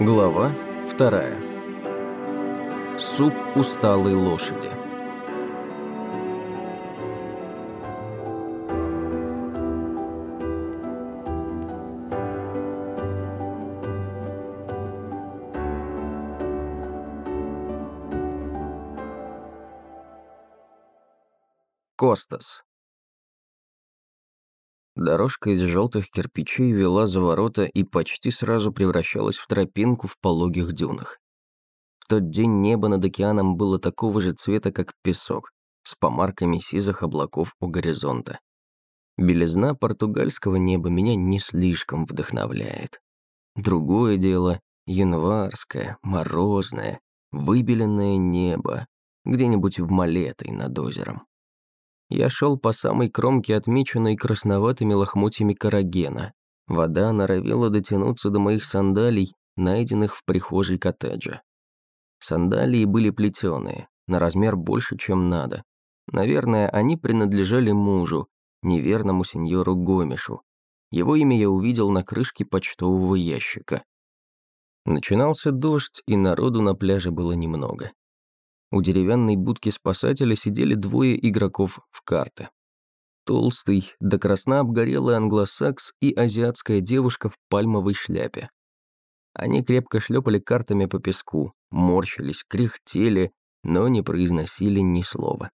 Глава вторая. Суп усталой лошади. Костас. Дорожка из желтых кирпичей вела за ворота и почти сразу превращалась в тропинку в пологих дюнах. В тот день небо над океаном было такого же цвета, как песок, с помарками сизых облаков у горизонта. Белизна португальского неба меня не слишком вдохновляет. Другое дело — январское, морозное, выбеленное небо, где-нибудь в Малетой над озером. Я шел по самой кромке, отмеченной красноватыми лохмотьями карагена. Вода норовила дотянуться до моих сандалий, найденных в прихожей коттеджа. Сандалии были плетеные, на размер больше, чем надо. Наверное, они принадлежали мужу, неверному сеньору Гомешу. Его имя я увидел на крышке почтового ящика. Начинался дождь, и народу на пляже было немного. У деревянной будки спасателя сидели двое игроков в карты. Толстый, до красна обгорелый англосакс и азиатская девушка в пальмовой шляпе. Они крепко шлепали картами по песку, морщились, кряхтели, но не произносили ни слова.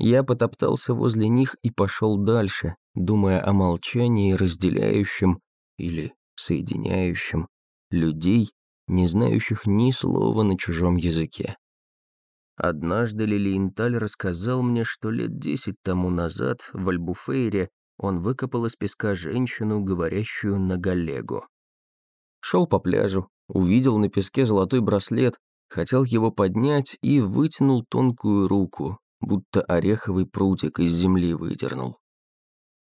Я потоптался возле них и пошел дальше, думая о молчании, разделяющем или соединяющем людей, не знающих ни слова на чужом языке. Однажды Лилиенталь рассказал мне, что лет десять тому назад в Альбуфейре он выкопал из песка женщину, говорящую на галегу. Шел по пляжу, увидел на песке золотой браслет, хотел его поднять и вытянул тонкую руку, будто ореховый прутик из земли выдернул.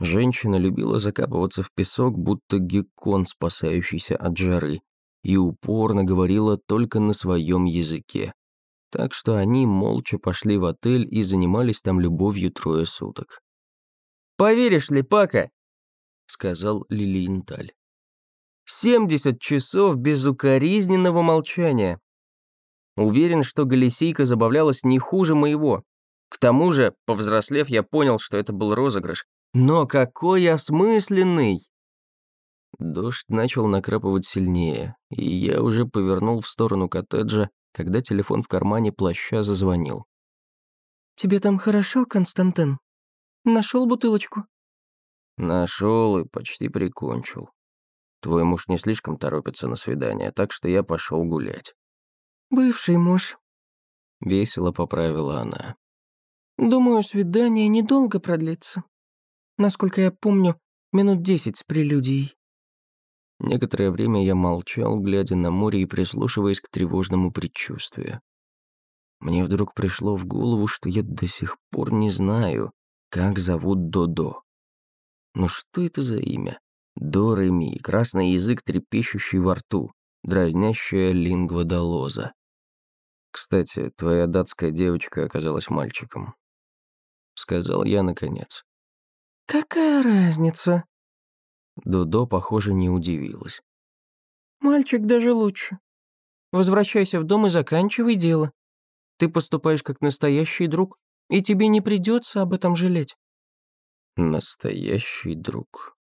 Женщина любила закапываться в песок, будто геккон, спасающийся от жары, и упорно говорила только на своем языке. Так что они молча пошли в отель и занимались там любовью трое суток. «Поверишь ли, Пака?» — сказал Лилиенталь. «Семьдесят часов безукоризненного молчания. Уверен, что Галисийка забавлялась не хуже моего. К тому же, повзрослев, я понял, что это был розыгрыш. Но какой осмысленный!» Дождь начал накрапывать сильнее, и я уже повернул в сторону коттеджа, когда телефон в кармане плаща зазвонил. «Тебе там хорошо, Константин? Нашел бутылочку?» Нашел и почти прикончил. Твой муж не слишком торопится на свидание, так что я пошел гулять. Бывший муж. Весело поправила она. Думаю, свидание недолго продлится. Насколько я помню, минут десять с прелюдией. Некоторое время я молчал, глядя на море и прислушиваясь к тревожному предчувствию. Мне вдруг пришло в голову, что я до сих пор не знаю, как зовут Додо. Но что это за имя? До Реми, красный язык, трепещущий во рту, дразнящая лингва долоза. Кстати, твоя датская девочка оказалась мальчиком. Сказал я наконец. «Какая разница?» Дудо, похоже, не удивилась. «Мальчик даже лучше. Возвращайся в дом и заканчивай дело. Ты поступаешь как настоящий друг, и тебе не придется об этом жалеть». Настоящий друг.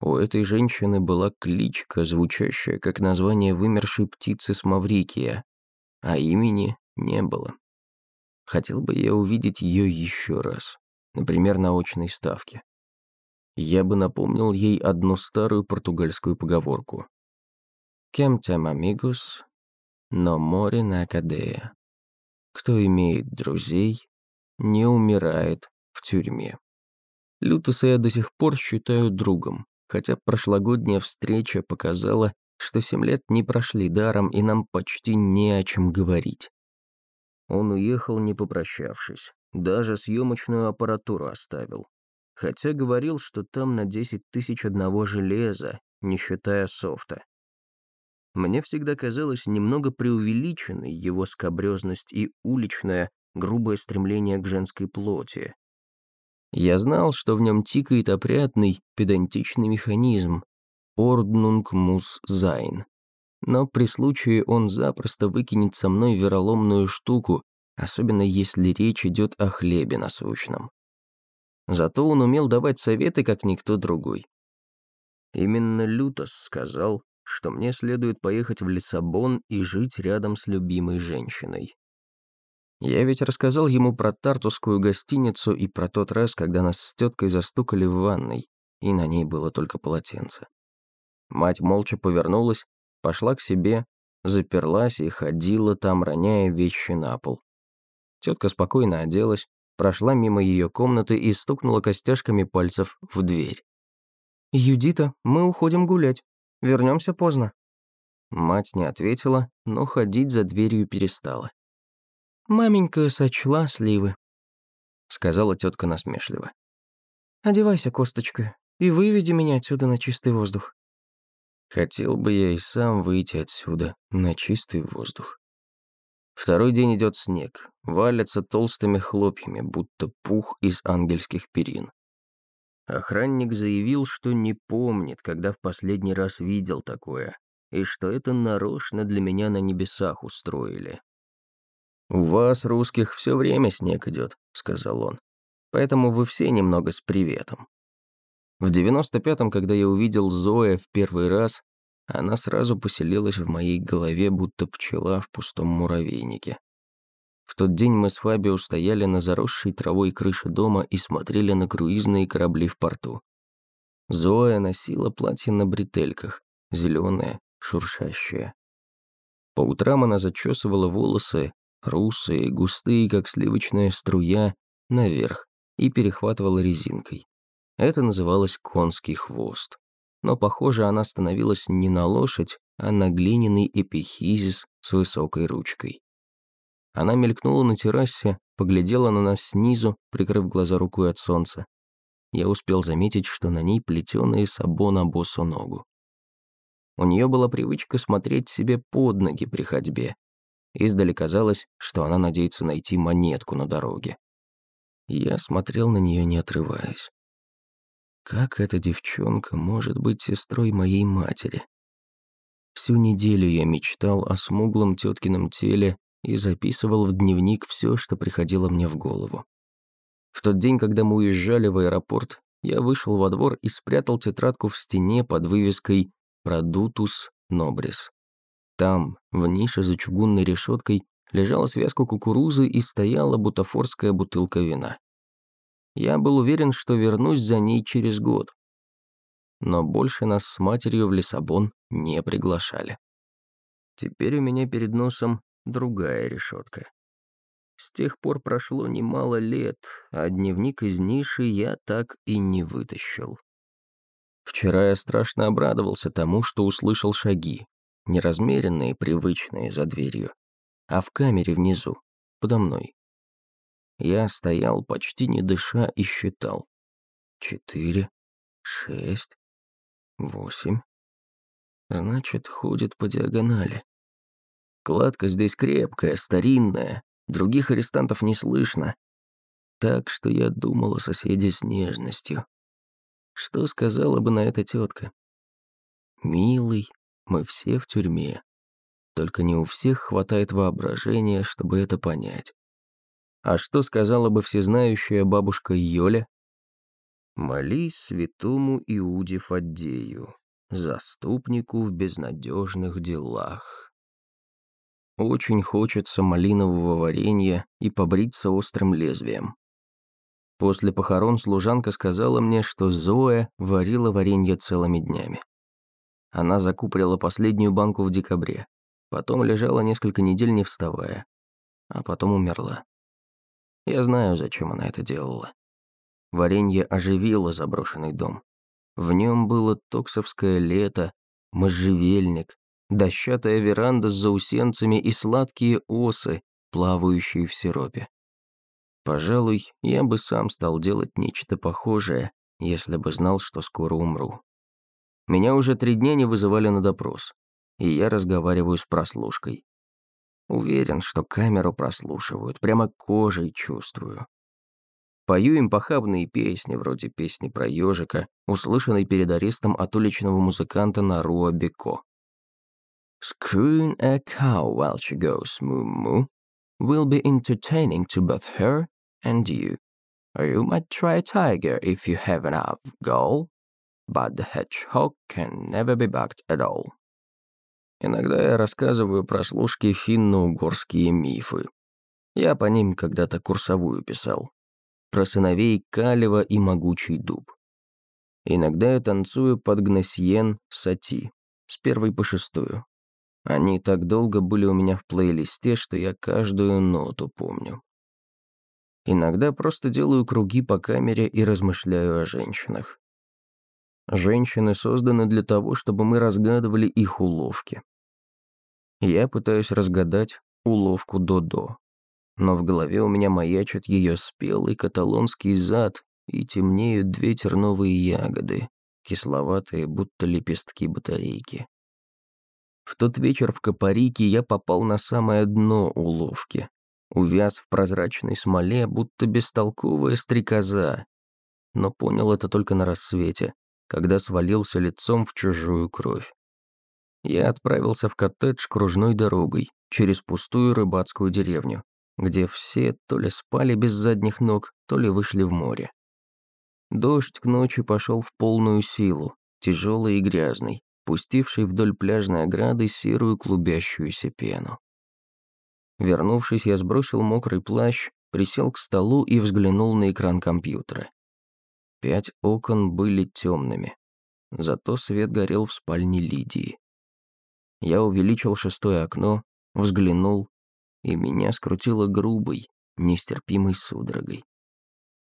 У этой женщины была кличка, звучащая как название вымершей птицы с Маврикия, а имени не было. Хотел бы я увидеть ее еще раз, например, на очной ставке я бы напомнил ей одну старую португальскую поговорку. «Кем тем амигус, но море на кадея». Кто имеет друзей, не умирает в тюрьме. Лютоса я до сих пор считаю другом, хотя прошлогодняя встреча показала, что семь лет не прошли даром, и нам почти не о чем говорить. Он уехал, не попрощавшись, даже съемочную аппаратуру оставил хотя говорил, что там на 10 тысяч одного железа, не считая софта. Мне всегда казалось немного преувеличенной его скабрезность и уличное, грубое стремление к женской плоти. Я знал, что в нем тикает опрятный, педантичный механизм Ordnung muss sein. но при случае он запросто выкинет со мной вероломную штуку, особенно если речь идет о хлебе насущном. Зато он умел давать советы, как никто другой. Именно Лютос сказал, что мне следует поехать в Лиссабон и жить рядом с любимой женщиной. Я ведь рассказал ему про тартусскую гостиницу и про тот раз, когда нас с теткой застукали в ванной, и на ней было только полотенце. Мать молча повернулась, пошла к себе, заперлась и ходила там, роняя вещи на пол. Тетка спокойно оделась, прошла мимо ее комнаты и стукнула костяшками пальцев в дверь. «Юдита, мы уходим гулять. Вернемся поздно». Мать не ответила, но ходить за дверью перестала. «Маменька сочла сливы», — сказала тетка насмешливо. «Одевайся, косточка, и выведи меня отсюда на чистый воздух». Хотел бы я и сам выйти отсюда на чистый воздух. Второй день идет снег, валятся толстыми хлопьями, будто пух из ангельских перин. Охранник заявил, что не помнит, когда в последний раз видел такое, и что это нарочно для меня на небесах устроили. «У вас, русских, все время снег идет», — сказал он. «Поэтому вы все немного с приветом». В девяносто пятом, когда я увидел Зоя в первый раз, она сразу поселилась в моей голове, будто пчела в пустом муравейнике. В тот день мы с Фабио стояли на заросшей травой крыше дома и смотрели на круизные корабли в порту. Зоя носила платье на бретельках, зеленое, шуршащее. По утрам она зачесывала волосы, русые, густые, как сливочная струя, наверх и перехватывала резинкой. Это называлось конский хвост. Но, похоже, она становилась не на лошадь, а на глиняный эпихизис с высокой ручкой. Она мелькнула на террасе, поглядела на нас снизу, прикрыв глаза рукой от солнца. Я успел заметить, что на ней плетеные сабона босу ногу. У нее была привычка смотреть себе под ноги при ходьбе. Издали казалось, что она надеется найти монетку на дороге. Я смотрел на нее, не отрываясь. Как эта девчонка может быть сестрой моей матери? Всю неделю я мечтал о смуглом теткином теле и записывал в дневник все, что приходило мне в голову. В тот день, когда мы уезжали в аэропорт, я вышел во двор и спрятал тетрадку в стене под вывеской «Продутус Нобрис». Там, в нише за чугунной решеткой, лежала связка кукурузы и стояла бутафорская бутылка вина. Я был уверен, что вернусь за ней через год. Но больше нас с матерью в Лиссабон не приглашали. Теперь у меня перед носом другая решетка. С тех пор прошло немало лет, а дневник из ниши я так и не вытащил. Вчера я страшно обрадовался тому, что услышал шаги, неразмеренные, привычные за дверью, а в камере внизу, подо мной. Я стоял, почти не дыша, и считал. Четыре, шесть, восемь. Значит, ходит по диагонали. Кладка здесь крепкая, старинная, других арестантов не слышно. Так что я думал о соседе с нежностью. Что сказала бы на это тетка? «Милый, мы все в тюрьме. Только не у всех хватает воображения, чтобы это понять. А что сказала бы всезнающая бабушка Йоля? «Молись святому Иуде Фаддею, заступнику в безнадежных делах». Очень хочется малинового варенья и побриться острым лезвием. После похорон служанка сказала мне, что Зоя варила варенье целыми днями. Она закупорила последнюю банку в декабре, потом лежала несколько недель не вставая, а потом умерла. Я знаю, зачем она это делала. Варенье оживило заброшенный дом. В нем было токсовское лето, можжевельник, дощатая веранда с заусенцами и сладкие осы, плавающие в сиропе. Пожалуй, я бы сам стал делать нечто похожее, если бы знал, что скоро умру. Меня уже три дня не вызывали на допрос, и я разговариваю с прослушкой. Уверен, что камеру прослушивают, прямо кожей чувствую. Пою им похабные песни, вроде песни про ежика, услышанной перед арестом от уличного музыканта Наруа Беко. Screwing a cow while she goes moo-moo will be entertaining to both her and you. You might try a tiger if you have enough gall, but the hedgehog can never be bucked at all. Иногда я рассказываю про служки финно-угорские мифы. Я по ним когда-то курсовую писал. Про сыновей Калева и могучий дуб. Иногда я танцую под Гнесьен Сати, с первой по шестую. Они так долго были у меня в плейлисте, что я каждую ноту помню. Иногда просто делаю круги по камере и размышляю о женщинах. Женщины созданы для того, чтобы мы разгадывали их уловки. Я пытаюсь разгадать уловку Додо, но в голове у меня маячит ее спелый каталонский зад и темнеют две терновые ягоды, кисловатые, будто лепестки батарейки. В тот вечер в Капарике я попал на самое дно уловки. Увяз в прозрачной смоле, будто бестолковая стрекоза. Но понял это только на рассвете, когда свалился лицом в чужую кровь. Я отправился в коттедж кружной дорогой, через пустую рыбацкую деревню, где все то ли спали без задних ног, то ли вышли в море. Дождь к ночи пошел в полную силу, тяжелый и грязный, пустивший вдоль пляжной ограды серую клубящуюся пену. Вернувшись, я сбросил мокрый плащ, присел к столу и взглянул на экран компьютера. Пять окон были темными, зато свет горел в спальне Лидии. Я увеличил шестое окно, взглянул, и меня скрутило грубой, нестерпимой судорогой.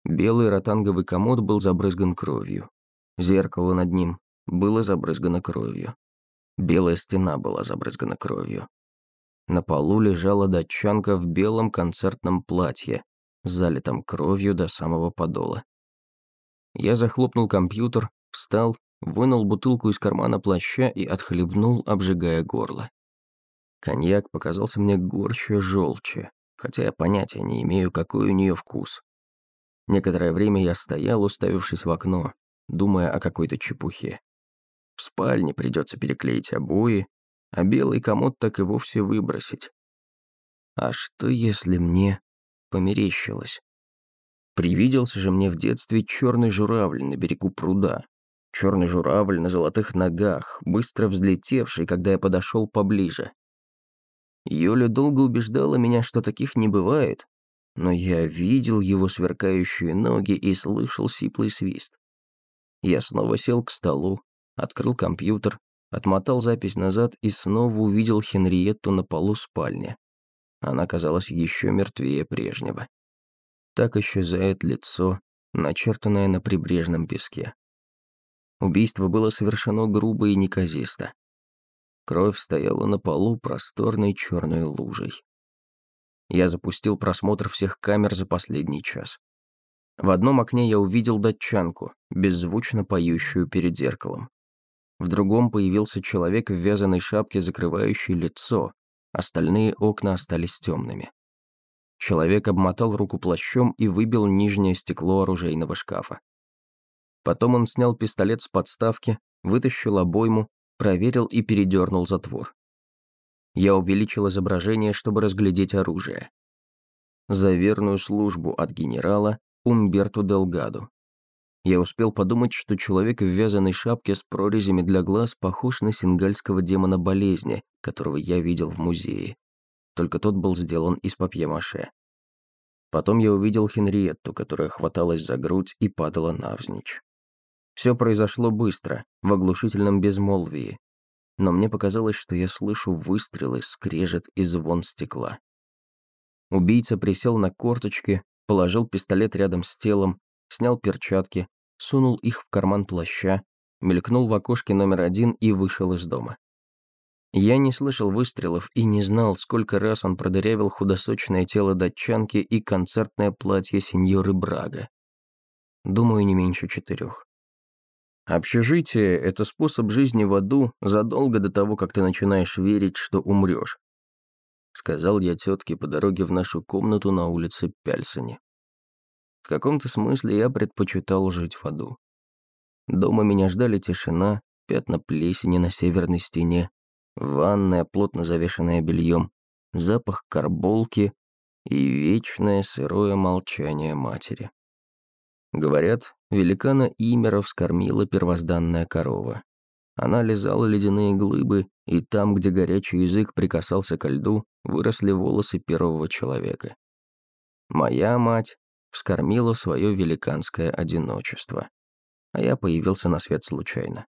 Белый ротанговый комод был забрызган кровью. Зеркало над ним было забрызгано кровью. Белая стена была забрызгана кровью. На полу лежала датчанка в белом концертном платье, залитом кровью до самого подола. Я захлопнул компьютер, встал, вынул бутылку из кармана плаща и отхлебнул, обжигая горло. Коньяк показался мне горще желче, хотя я понятия не имею, какой у нее вкус. Некоторое время я стоял, уставившись в окно, думая о какой-то чепухе. В спальне придется переклеить обои, а белый комод так и вовсе выбросить. А что, если мне померещилось? Привиделся же мне в детстве черный журавль на берегу пруда. Черный журавль на золотых ногах, быстро взлетевший, когда я подошел поближе. Юля долго убеждала меня, что таких не бывает, но я видел его сверкающие ноги и слышал сиплый свист. Я снова сел к столу, открыл компьютер, отмотал запись назад и снова увидел Хенриетту на полу спальни. Она казалась еще мертвее прежнего. Так исчезает лицо, начертанное на прибрежном песке. Убийство было совершено грубо и неказисто. Кровь стояла на полу просторной черной лужей. Я запустил просмотр всех камер за последний час. В одном окне я увидел датчанку, беззвучно поющую перед зеркалом. В другом появился человек в вязаной шапке, закрывающей лицо. Остальные окна остались темными. Человек обмотал руку плащом и выбил нижнее стекло оружейного шкафа. Потом он снял пистолет с подставки, вытащил обойму, проверил и передернул затвор. Я увеличил изображение, чтобы разглядеть оружие. За верную службу от генерала Умберту Делгадо. Я успел подумать, что человек в вязаной шапке с прорезями для глаз похож на сингальского демона болезни, которого я видел в музее. Только тот был сделан из папье-маше. Потом я увидел Хенриетту, которая хваталась за грудь и падала навзничь. Все произошло быстро, в оглушительном безмолвии. Но мне показалось, что я слышу выстрелы, скрежет и звон стекла. Убийца присел на корточки, положил пистолет рядом с телом, снял перчатки, сунул их в карман плаща, мелькнул в окошке номер один и вышел из дома. Я не слышал выстрелов и не знал, сколько раз он продырявил худосочное тело датчанки и концертное платье сеньоры Брага. Думаю, не меньше четырех. Общежитие – это способ жизни в аду задолго до того, как ты начинаешь верить, что умрешь. Сказал я тетке по дороге в нашу комнату на улице Пяльсоне. В каком-то смысле я предпочитал жить в аду. Дома меня ждали тишина, пятна плесени на северной стене, Ванная, плотно завешенная бельем, запах карболки и вечное сырое молчание матери. Говорят, великана Имера вскормила первозданная корова. Она лизала ледяные глыбы, и там, где горячий язык прикасался ко льду, выросли волосы первого человека. Моя мать вскормила свое великанское одиночество, а я появился на свет случайно.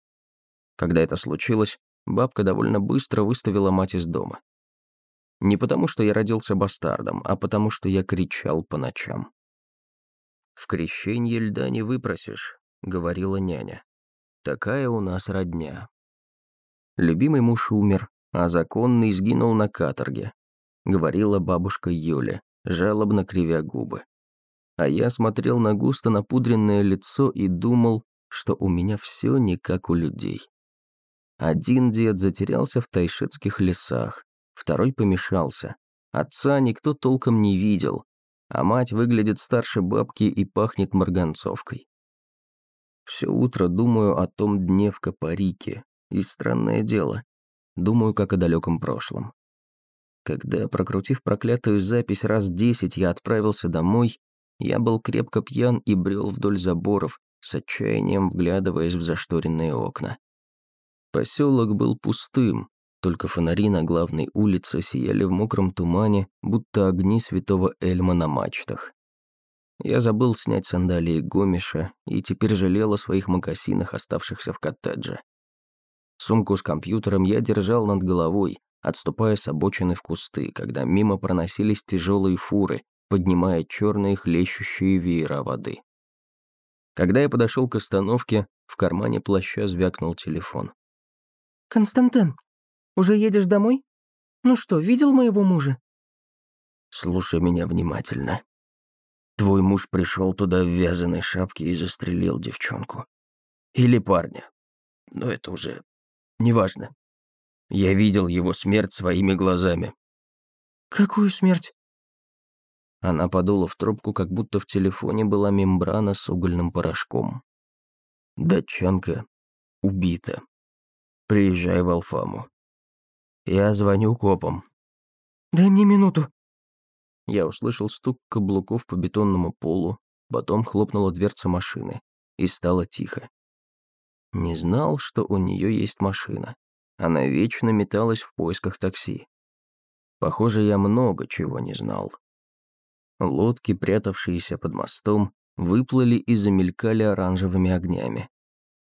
Когда это случилось, бабка довольно быстро выставила мать из дома. Не потому, что я родился бастардом, а потому, что я кричал по ночам. «В крещенье льда не выпросишь», — говорила няня. «Такая у нас родня». Любимый муж умер, а законный сгинул на каторге, говорила бабушка Юля, жалобно кривя губы. А я смотрел на густо напудренное лицо и думал, что у меня все не как у людей. Один дед затерялся в тайшетских лесах, второй помешался. Отца никто толком не видел, а мать выглядит старше бабки и пахнет марганцовкой. Все утро думаю о том дне в Капарике, и странное дело, думаю как о далеком прошлом. Когда, прокрутив проклятую запись раз десять, я отправился домой, я был крепко пьян и брел вдоль заборов, с отчаянием вглядываясь в зашторенные окна. Поселок был пустым, только фонари на главной улице сияли в мокром тумане, будто огни святого Эльма на мачтах. Я забыл снять сандалии Гомиша и теперь жалел о своих мокасинах, оставшихся в коттедже. Сумку с компьютером я держал над головой, отступая с обочины в кусты, когда мимо проносились тяжелые фуры, поднимая черные хлещущие веера воды. Когда я подошел к остановке, в кармане плаща звякнул телефон. «Константин, уже едешь домой? Ну что, видел моего мужа?» «Слушай меня внимательно. Твой муж пришел туда в вязаной шапке и застрелил девчонку. Или парня. Но это уже неважно. Я видел его смерть своими глазами». «Какую смерть?» Она подула в трубку, как будто в телефоне была мембрана с угольным порошком. «Датчанка убита. Приезжай в Алфаму. Я звоню копам». «Дай мне минуту». Я услышал стук каблуков по бетонному полу, потом хлопнула дверца машины, и стало тихо. Не знал, что у нее есть машина. Она вечно металась в поисках такси. Похоже, я много чего не знал. Лодки, прятавшиеся под мостом, выплыли и замелькали оранжевыми огнями.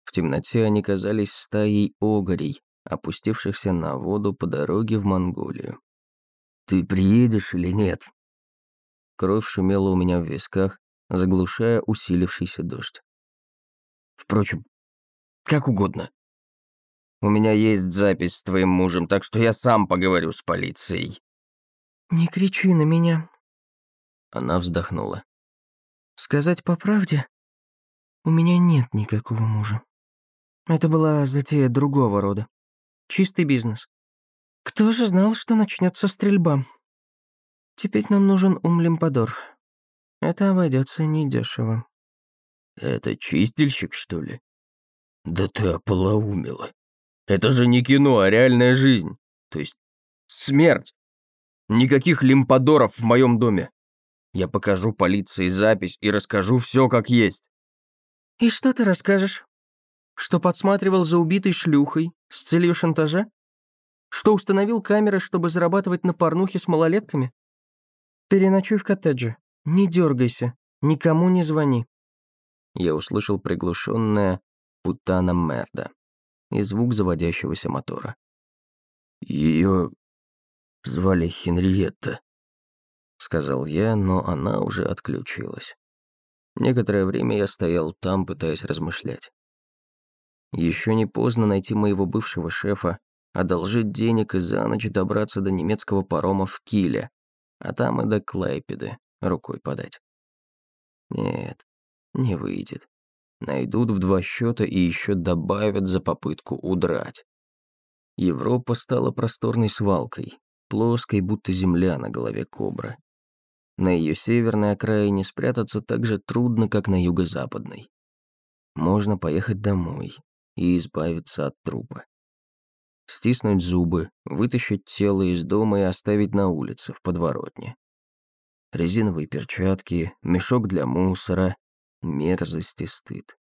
В темноте они казались стаей огорей, опустившихся на воду по дороге в Монголию. «Ты приедешь или нет?» Кровь шумела у меня в висках, заглушая усилившийся дождь. «Впрочем, как угодно. У меня есть запись с твоим мужем, так что я сам поговорю с полицией». «Не кричи на меня». Она вздохнула. «Сказать по правде, у меня нет никакого мужа. Это была затея другого рода. Чистый бизнес. Кто же знал, что начнется стрельба? Теперь нам нужен умлимпадор. Это обойдется недешево. Это чистильщик, что ли? Да ты ополоумела. Это же не кино, а реальная жизнь. То есть смерть. Никаких лимпадоров в моем доме. Я покажу полиции запись и расскажу все как есть. И что ты расскажешь? Что подсматривал за убитой шлюхой с целью шантажа? Что установил камеры, чтобы зарабатывать на порнухе с малолетками? Переночуй в коттедже. Не дергайся. Никому не звони. Я услышал приглушенное «Путана Мерда» и звук заводящегося мотора. Ее звали Хенриетта, сказал я, но она уже отключилась. Некоторое время я стоял там, пытаясь размышлять. Еще не поздно найти моего бывшего шефа, одолжить денег и за ночь добраться до немецкого парома в Киле, а там и до Клайпеды рукой подать. Нет, не выйдет. Найдут в два счета и еще добавят за попытку удрать. Европа стала просторной свалкой, плоской, будто земля на голове кобры. На ее северной окраине спрятаться так же трудно, как на юго-западной. Можно поехать домой, и избавиться от трупа. Стиснуть зубы, вытащить тело из дома и оставить на улице, в подворотне. Резиновые перчатки, мешок для мусора, мерзость и стыд.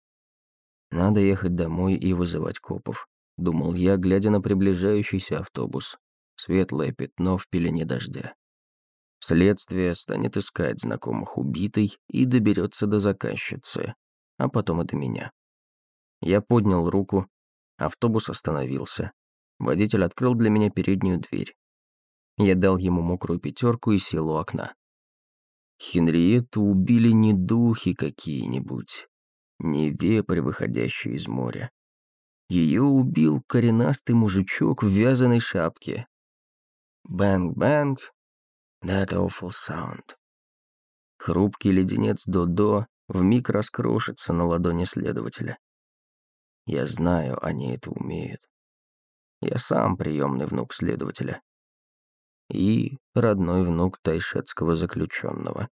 Надо ехать домой и вызывать копов, думал я, глядя на приближающийся автобус. Светлое пятно в пелене дождя. Следствие станет искать знакомых убитой и доберется до заказчицы, а потом и до меня. Я поднял руку, автобус остановился. Водитель открыл для меня переднюю дверь. Я дал ему мокрую пятерку и сел у окна. Хенриетту убили не духи какие-нибудь, не вепрь, выходящий из моря. Ее убил коренастый мужичок в вязаной шапке. Bang-bang, that awful sound. Хрупкий леденец Додо вмиг раскрошится на ладони следователя. Я знаю, они это умеют. Я сам приемный внук следователя. И родной внук тайшетского заключенного.